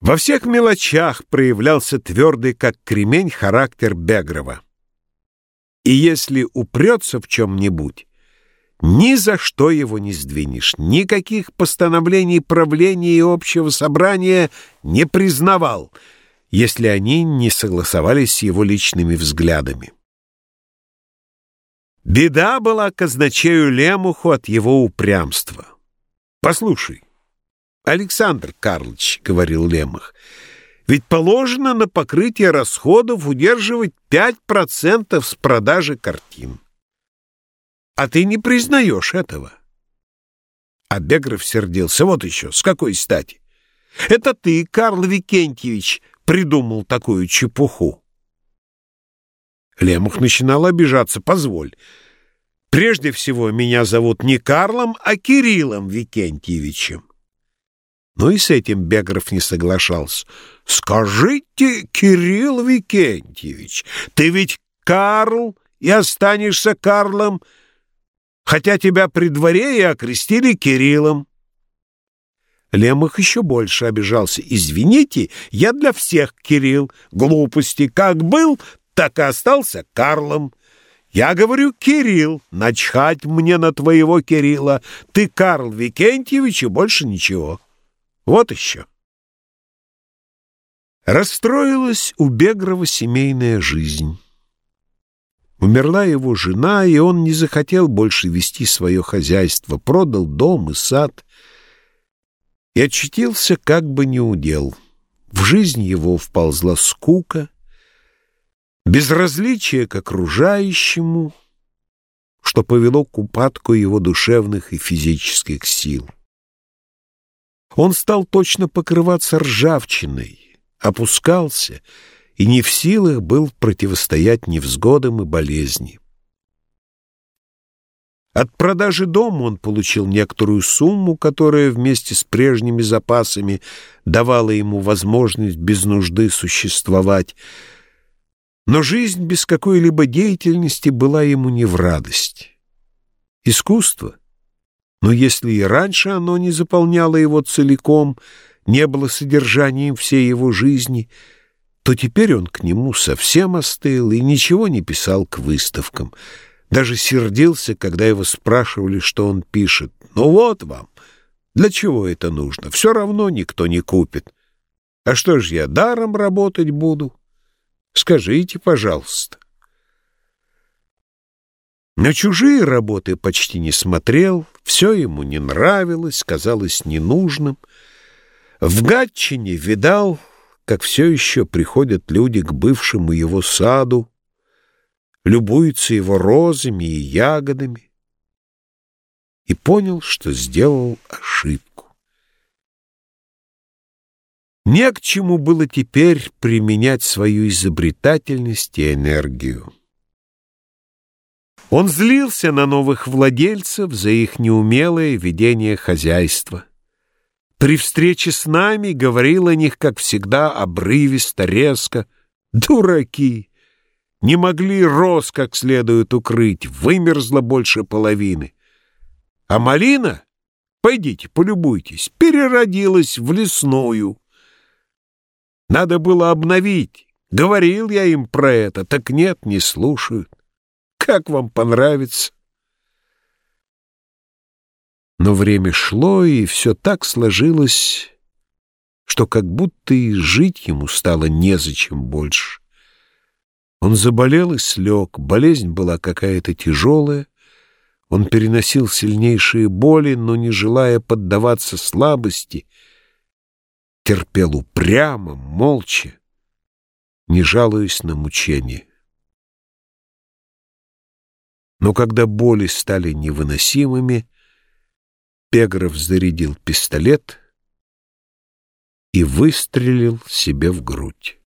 Во всех мелочах проявлялся твердый, как кремень, характер Бегрова. И если упрется в чем-нибудь, ни за что его не сдвинешь, никаких постановлений правления и общего собрания не признавал, если они не согласовались с его личными взглядами. Беда была казначею Лемуху от его упрямства. «Послушай, Александр Карлович, — говорил Лемах, — ведь положено на покрытие расходов удерживать 5% с продажи картин. А ты не признаешь этого. А Бегров сердился. Вот еще, с какой стати? Это ты, Карл Викентьевич, придумал такую чепуху. Лемух начинал обижаться. Позволь. Прежде всего, меня зовут не Карлом, а Кириллом Викентьевичем. Но и с этим Бегров не соглашался. «Скажите, Кирилл Викентьевич, ты ведь Карл и останешься Карлом, хотя тебя при дворе и окрестили Кириллом». Лемах еще больше обижался. «Извините, я для всех Кирилл. Глупости. Как был, так и остался Карлом. Я говорю, Кирилл, начхать мне на твоего Кирилла. Ты Карл Викентьевич и больше ничего. Вот еще». Расстроилась у Бегрова семейная жизнь. Умерла его жена, и он не захотел больше вести свое хозяйство, продал дом и сад и очутился как бы неудел. В жизнь его вползла скука, безразличие к окружающему, что повело к упадку его душевных и физических сил. Он стал точно покрываться ржавчиной, опускался и не в силах был противостоять невзгодам и болезни. От продажи дома он получил некоторую сумму, которая вместе с прежними запасами давала ему возможность без нужды существовать, но жизнь без какой-либо деятельности была ему не в радость. Искусство, но если и раньше оно не заполняло его целиком, не было содержанием всей его жизни — то теперь он к нему совсем остыл и ничего не писал к выставкам. Даже сердился, когда его спрашивали, что он пишет. «Ну вот вам. Для чего это нужно? Все равно никто не купит. А что ж я, даром работать буду? Скажите, пожалуйста». На чужие работы почти не смотрел, все ему не нравилось, казалось ненужным. В Гатчине видал как все еще приходят люди к бывшему его саду, любуются его розами и ягодами, и понял, что сделал ошибку. Не к чему было теперь применять свою изобретательность и энергию. Он злился на новых владельцев за их неумелое ведение хозяйства. При встрече с нами говорил о них, как всегда, обрывисто, резко. Дураки! Не могли роз как следует укрыть, вымерзла больше половины. А малина, пойдите, полюбуйтесь, переродилась в лесную. Надо было обновить. Говорил я им про это, так нет, не слушают. Как вам понравится? Но время шло, и все так сложилось, что как будто и жить ему стало незачем больше. Он заболел и слег, болезнь была какая-то тяжелая, он переносил сильнейшие боли, но, не желая поддаваться слабости, терпел упрямо, молча, не жалуясь на мучения. Но когда боли стали невыносимыми, Пегров зарядил пистолет и выстрелил себе в грудь.